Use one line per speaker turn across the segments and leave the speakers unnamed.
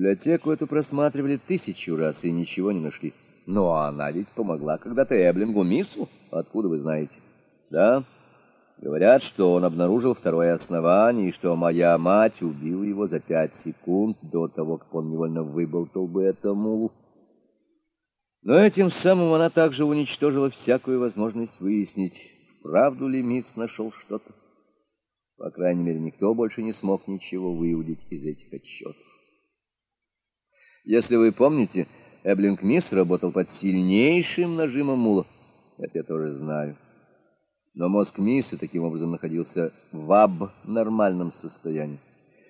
Библиотеку эту просматривали тысячу раз и ничего не нашли. Но она ведь помогла когда-то Эблингу Миссу. Откуда вы знаете? Да, говорят, что он обнаружил второе основание, и что моя мать убила его за пять секунд до того, как он невольно выболтал бы этому. Но этим самым она также уничтожила всякую возможность выяснить, правду ли мисс нашел что-то. По крайней мере, никто больше не смог ничего выудить из этих отчетов. Если вы помните, Эблинг Мисс работал под сильнейшим нажимом мула. Это я тоже знаю. Но мозг Мисса таким образом находился в абнормальном состоянии.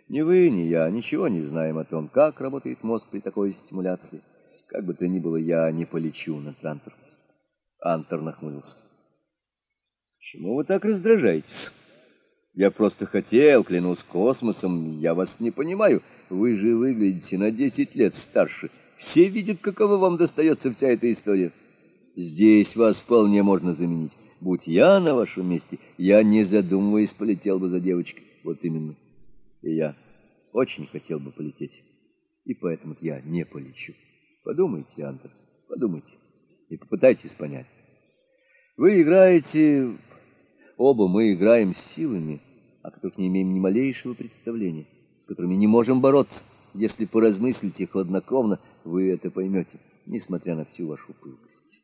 Ни вы, ни я ничего не знаем о том, как работает мозг при такой стимуляции. Как бы то ни было, я не полечу на Трантор. Антер нахмурился. Почему вы так раздражаетесь? Я просто хотел, клянусь космосом, я вас не понимаю. Вы же выглядите на десять лет старше. Все видят, каково вам достается вся эта история. Здесь вас вполне можно заменить. Будь я на вашем месте, я, не задумываясь, полетел бы за девочкой. Вот именно. И я очень хотел бы полететь. И поэтому я не полечу. Подумайте, Антер, подумайте. И попытайтесь понять. Вы играете... Оба мы играем силами, о которых не имеем ни малейшего представления, с которыми не можем бороться. Если поразмыслите хладнокровно, вы это поймете, несмотря на всю вашу пылкость.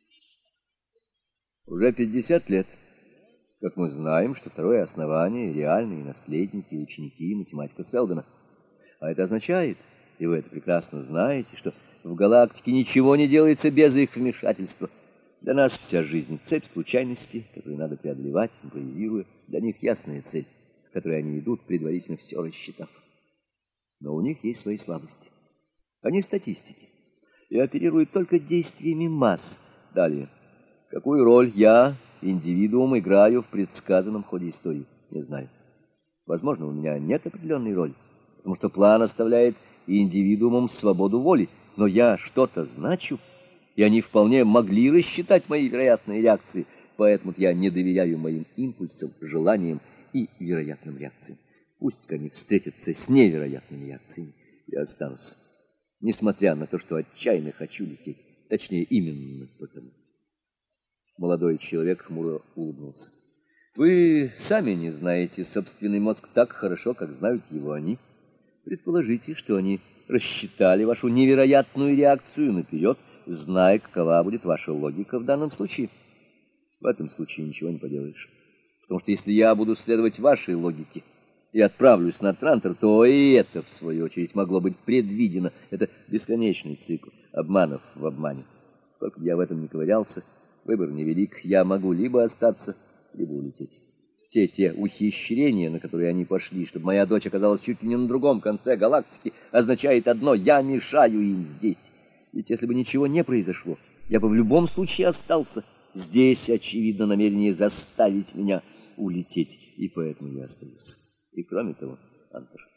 Уже пятьдесят лет, как мы знаем, что второе основание — реальные наследники и ученики математика Селдона. А это означает, и вы это прекрасно знаете, что в галактике ничего не делается без их вмешательства. Для нас вся жизнь — цепь случайностей, которые надо преодолевать, импровизируя. Для них ясная цель, которой они идут, предварительно все рассчитав. Но у них есть свои слабости. Они статистики и оперируют только действиями масс. Далее. Какую роль я, индивидуум, играю в предсказанном ходе истории? Не знаю. Возможно, у меня нет определенной роли, потому что план оставляет индивидуумам свободу воли, но я что-то значу, и они вполне могли рассчитать мои вероятные реакции, поэтому я не доверяю моим импульсам, желаниям и вероятным реакциям. Пусть они встретятся с невероятными реакциями. Я останусь, несмотря на то, что отчаянно хочу лететь. Точнее, именно потому. Молодой человек хмуро улыбнулся. Вы сами не знаете собственный мозг так хорошо, как знают его они. Предположите, что они рассчитали вашу невероятную реакцию наперед, зная, какова будет ваша логика в данном случае. В этом случае ничего не поделаешь. Потому что если я буду следовать вашей логике и отправлюсь на Трантор, то и это, в свою очередь, могло быть предвидено. Это бесконечный цикл обманов в обмане. Сколько я в этом не ковырялся, выбор невелик. Я могу либо остаться, либо улететь. Все те ухищрения, на которые они пошли, чтобы моя дочь оказалась чуть ли не на другом конце галактики, означает одно — я мешаю им здесь. Ведь если бы ничего не произошло, я бы в любом случае остался. Здесь, очевидно, намерение заставить меня улететь, и поэтому я остаюсь. И кроме того, Антер,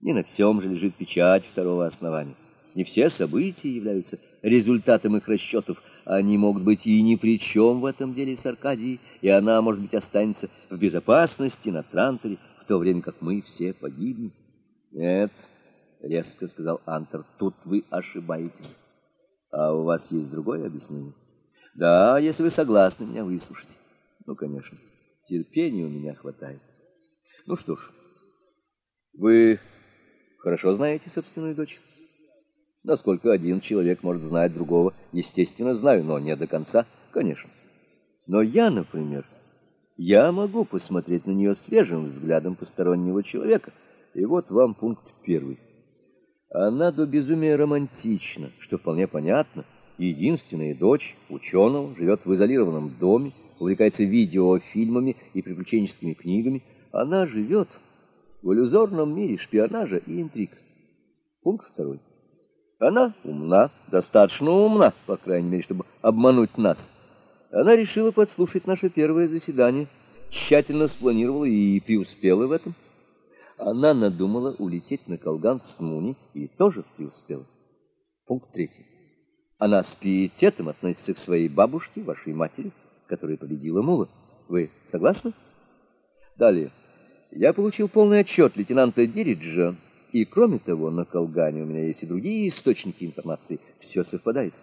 не на всем же лежит печать второго основания. Не все события являются результатом их расчетов. Они могут быть и ни при чем в этом деле с Аркадией, и она, может быть, останется в безопасности на Транторе, в то время как мы все погибнем. Нет, — резко сказал Антер, — тут вы ошибаетесь. А у вас есть другое объяснение? Да, если вы согласны меня выслушать. Ну, конечно, терпения у меня хватает. Ну что ж, вы хорошо знаете собственную дочь? Насколько один человек может знать другого, естественно, знаю, но не до конца, конечно. Но я, например, я могу посмотреть на нее свежим взглядом постороннего человека. И вот вам пункт первый. Она до безумия романтична, что вполне понятно. Единственная дочь ученого живет в изолированном доме, увлекается видеофильмами и приключенческими книгами. Она живет в иллюзорном мире шпионажа и интриг. Пункт второй. Она умна, достаточно умна, по крайней мере, чтобы обмануть нас. Она решила подслушать наше первое заседание, тщательно спланировала и преуспела в этом. Она надумала улететь на Колган с Муни и тоже преуспела. Пункт третий. Она с пиететом относится к своей бабушке, вашей матери, которая победила Мула. Вы согласны? Далее. Я получил полный отчет лейтенанта Дириджа И кроме того, на Колгане у меня есть и другие источники информации. Все совпадает.